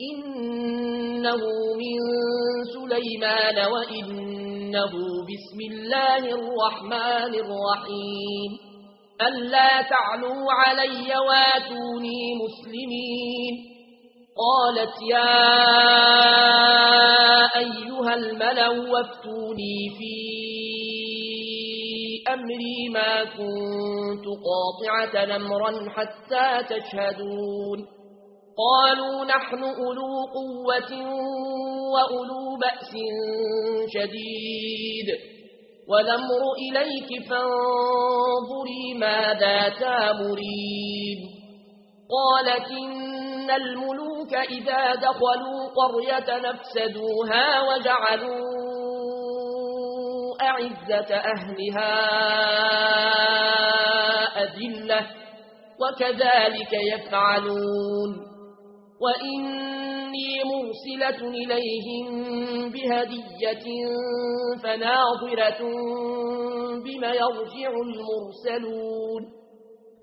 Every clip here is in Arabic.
إنه من سليمان وإنه بسم الله الرحمن الرحيم. ألا تعلوا علي واتوني مسلمين. قالت يا أيها الملو وافتوني في أمري ما كنت قاطعة نمرا حتى تشهدون. قالوا نحن أولو قوة وأولو بأس شديد. ولمر إليك فانظري ماذا تامرين. قالت إن الملوك إذا دخلوا قرية نفسدوها وجعلوا أعزة أهلها أذلة وكذلك يفعلون. وإني مرسلة إليهم بهدية فناظرة بما يرجع المرسلون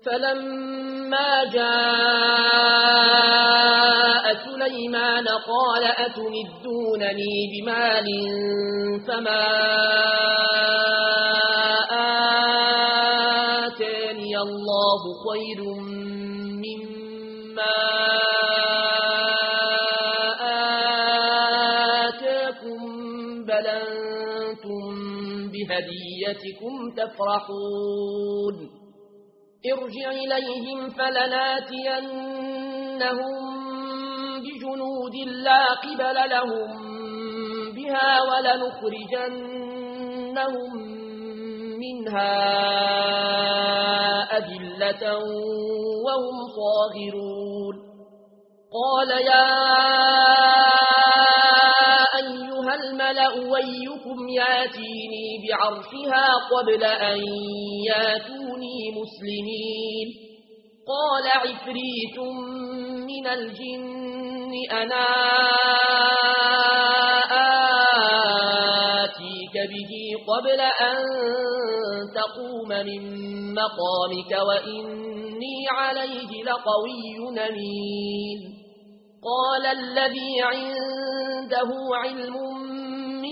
فلما جاء سليمان قال أتمدونني بمال فما بلنتم بهديتكم تفرحون. ارجع إليهم فلناتينهم بجنود لا قبل لهم بها ولنخرجنهم منها أذلة وهم صاغرون. قال يا أيكم ياتيني بعرشها قبل أن ياتوني مسلمين قال عفريت من الجن أنا آتيك به قبل أن تقوم من مقامك وإني عليه لقوي نمين قال الذي عنده علم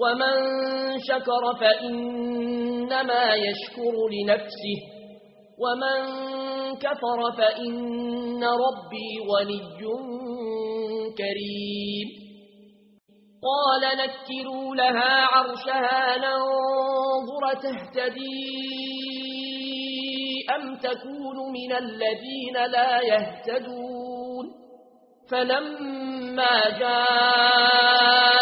ومن شكر فإنما يشكر لنفسه ومن كفر فإن ربي ولي كريم قال نكروا لها عرشها ننظر تهتدي أم تكون من الذين لا يهتدون فلما جاء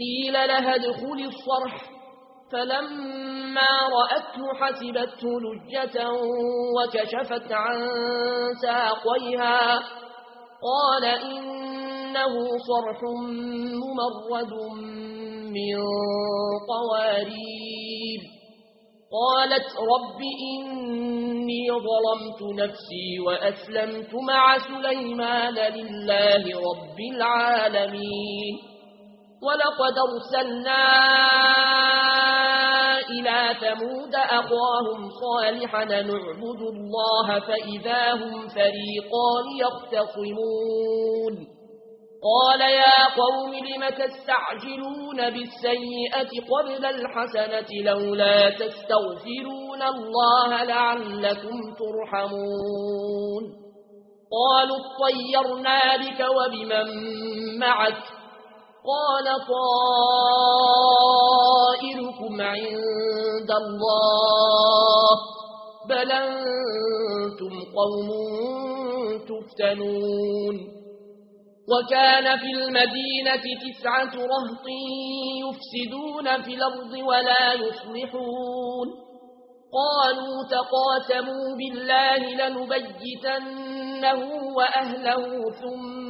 قيل لها ادخل الصرح. فلما رأته حسبته نجة وكشفت عن ساقيها. قال إنه صرح ممرد من قوارير. قالت رب إني ظلمت نفسي وأسلمت مع سليمان لله رب العالمين. ولقد أرسلنا إلى ثمود أخاهم صالحا نعبد الله فإذا هم فريقان يختصمون قال يا قوم لم تستعجلون بالسيئة قبل الحسنة لولا تستغفرون الله لعلكم ترحمون قالوا اطيرنا بك وبمن معك قال طائركم عند الله بل أنتم قوم تفتنون وكان في المدينة تسعة رهط يفسدون في الأرض ولا يصلحون قالوا تقاتموا بالله لنبيتنه وأهله ثم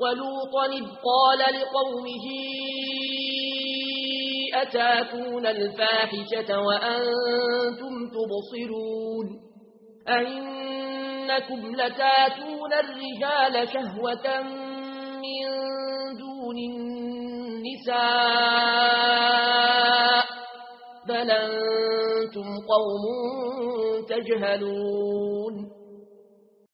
ولوطا قال لقومه أتاكون الفاحشة وأنتم تبصرون أئنكم لتاتون الرجال شهوة من دون النساء بل أنتم قوم تجهلون